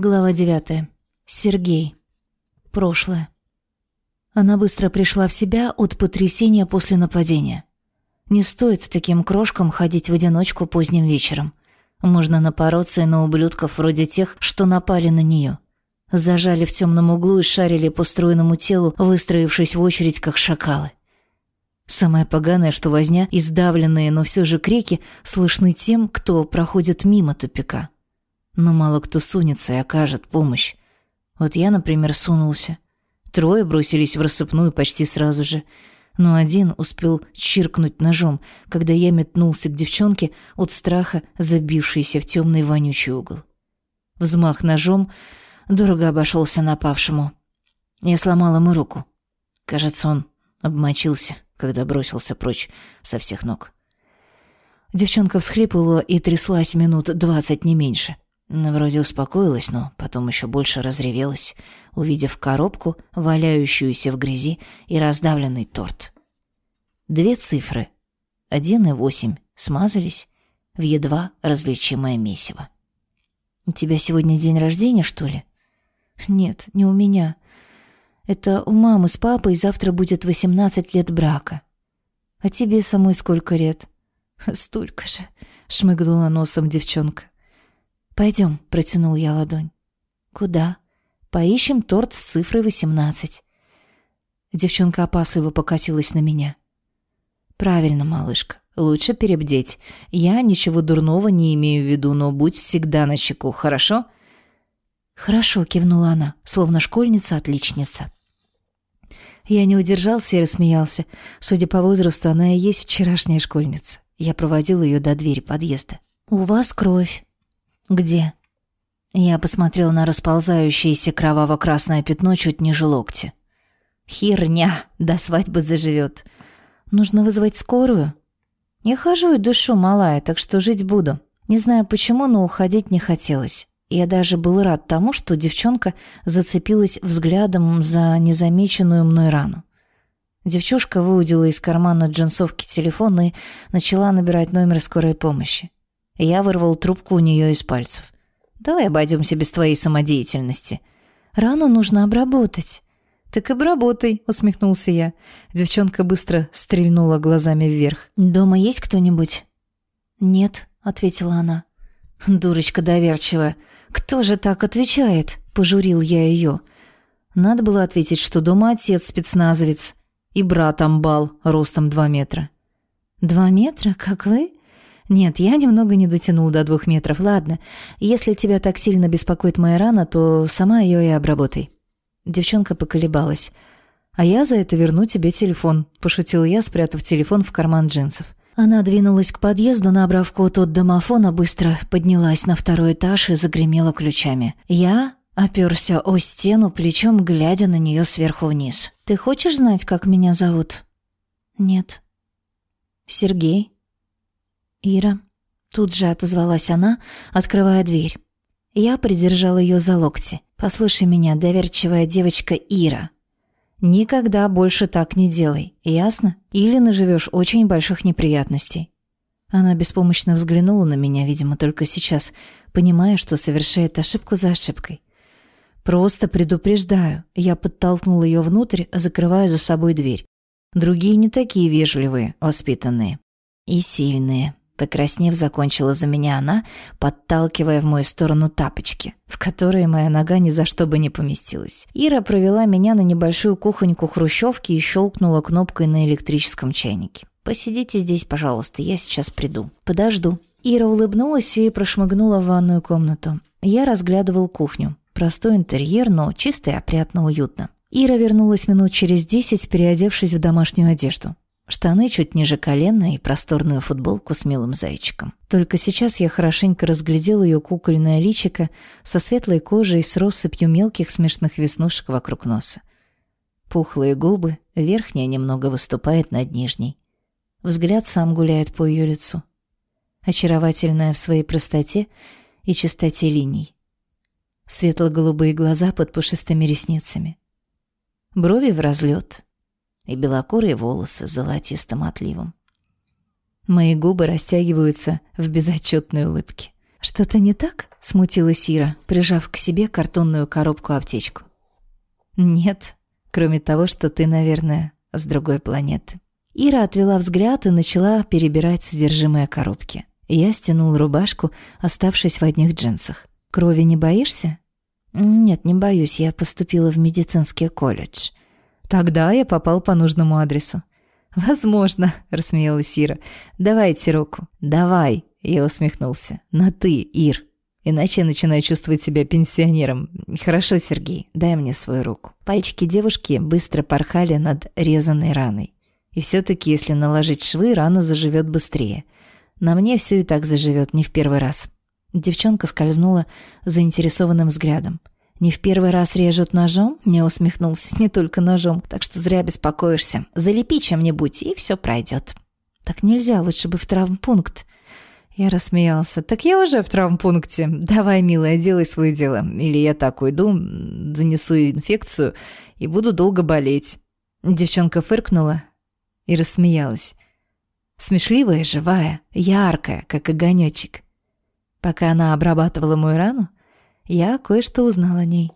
Глава 9. Сергей. Прошлое. Она быстро пришла в себя от потрясения после нападения. Не стоит таким крошкам ходить в одиночку поздним вечером. Можно напороться и на ублюдков вроде тех, что напали на нее. Зажали в темном углу и шарили по стройному телу, выстроившись в очередь, как шакалы. Самое поганое, что возня и сдавленные, но все же крики слышны тем, кто проходит мимо тупика. Но мало кто сунется и окажет помощь. Вот я, например, сунулся. Трое бросились в рассыпную почти сразу же. Но один успел чиркнуть ножом, когда я метнулся к девчонке от страха, забившейся в темный вонючий угол. Взмах ножом дорого обошелся напавшему. Я сломал ему руку. Кажется, он обмочился, когда бросился прочь со всех ног. Девчонка всхлипывала и тряслась минут двадцать, не меньше. — Вроде успокоилась, но потом еще больше разревелась, увидев коробку, валяющуюся в грязи, и раздавленный торт. Две цифры, один и восемь, смазались в едва различимое месиво. «У тебя сегодня день рождения, что ли?» «Нет, не у меня. Это у мамы с папой завтра будет восемнадцать лет брака. А тебе самой сколько лет?» «Столько же», — шмыгнула носом девчонка. Пойдем, протянул я ладонь. Куда? Поищем торт с цифрой восемнадцать. Девчонка опасливо покосилась на меня. Правильно, малышка. Лучше перебдеть. Я ничего дурного не имею в виду, но будь всегда на чеку, хорошо? Хорошо, кивнула она, словно школьница-отличница. Я не удержался и рассмеялся. Судя по возрасту, она и есть вчерашняя школьница. Я проводил ее до двери подъезда. «У вас кровь», «Где?» Я посмотрел на расползающееся кроваво-красное пятно чуть ниже локти. «Херня! До свадьбы заживет. Нужно вызвать скорую?» «Я хожу и душу малая, так что жить буду. Не знаю почему, но уходить не хотелось. Я даже был рад тому, что девчонка зацепилась взглядом за незамеченную мной рану. Девчушка выудила из кармана джинсовки телефон и начала набирать номер скорой помощи. Я вырвал трубку у нее из пальцев. «Давай обойдемся без твоей самодеятельности. Рану нужно обработать». «Так обработай», — усмехнулся я. Девчонка быстро стрельнула глазами вверх. «Дома есть кто-нибудь?» «Нет», — ответила она. «Дурочка доверчивая. Кто же так отвечает?» — пожурил я ее. Надо было ответить, что дома отец спецназовец и брат амбал ростом два метра. «Два метра, как вы?» «Нет, я немного не дотянул до двух метров. Ладно, если тебя так сильно беспокоит моя рана, то сама ее и обработай». Девчонка поколебалась. «А я за это верну тебе телефон», – пошутил я, спрятав телефон в карман джинсов. Она двинулась к подъезду, набрав код от домофона, быстро поднялась на второй этаж и загремела ключами. Я оперся о стену, плечом глядя на нее сверху вниз. «Ты хочешь знать, как меня зовут?» «Нет». «Сергей?» «Ира», — тут же отозвалась она, открывая дверь. Я придержал ее за локти. «Послушай меня, доверчивая девочка Ира. Никогда больше так не делай, ясно? Или наживешь очень больших неприятностей». Она беспомощно взглянула на меня, видимо, только сейчас, понимая, что совершает ошибку за ошибкой. «Просто предупреждаю». Я подтолкнул ее внутрь, закрывая за собой дверь. Другие не такие вежливые, воспитанные. И сильные. Покраснев, закончила за меня она, подталкивая в мою сторону тапочки, в которые моя нога ни за что бы не поместилась. Ира провела меня на небольшую кухоньку хрущевки и щелкнула кнопкой на электрическом чайнике. «Посидите здесь, пожалуйста, я сейчас приду». «Подожду». Ира улыбнулась и прошмыгнула в ванную комнату. Я разглядывал кухню. Простой интерьер, но чисто и опрятно уютно. Ира вернулась минут через десять, переодевшись в домашнюю одежду. Штаны чуть ниже колена и просторную футболку с милым зайчиком. Только сейчас я хорошенько разглядел ее кукольное личико со светлой кожей с россыпью мелких смешных веснушек вокруг носа. Пухлые губы, верхняя немного выступает над нижней. Взгляд сам гуляет по ее лицу. Очаровательная в своей простоте и чистоте линий. Светло-голубые глаза под пушистыми ресницами. Брови в разлет, и белокурые волосы с золотистым отливом. Мои губы растягиваются в безотчетной улыбке. «Что-то не так?» Смутилась Ира, прижав к себе картонную коробку-аптечку. «Нет, кроме того, что ты, наверное, с другой планеты». Ира отвела взгляд и начала перебирать содержимое коробки. Я стянул рубашку, оставшись в одних джинсах. «Крови не боишься?» «Нет, не боюсь, я поступила в медицинский колледж». «Тогда я попал по нужному адресу». «Возможно», — рассмеялась Ира. «Давайте руку». «Давай», — я усмехнулся. «На «ты», Ир». Иначе я начинаю чувствовать себя пенсионером. Хорошо, Сергей, дай мне свою руку. Пальчики девушки быстро порхали над резаной раной. И все-таки, если наложить швы, рана заживет быстрее. На мне все и так заживет не в первый раз. Девчонка скользнула заинтересованным взглядом. «Не в первый раз режут ножом?» Не усмехнулся. «Не только ножом, так что зря беспокоишься. Залепи чем-нибудь, и все пройдет». «Так нельзя, лучше бы в травмпункт». Я рассмеялся. «Так я уже в травмпункте. Давай, милая, делай свое дело. Или я так уйду, занесу инфекцию и буду долго болеть». Девчонка фыркнула и рассмеялась. Смешливая, живая, яркая, как огонечек. Пока она обрабатывала мою рану, я кое-что узнала о ней.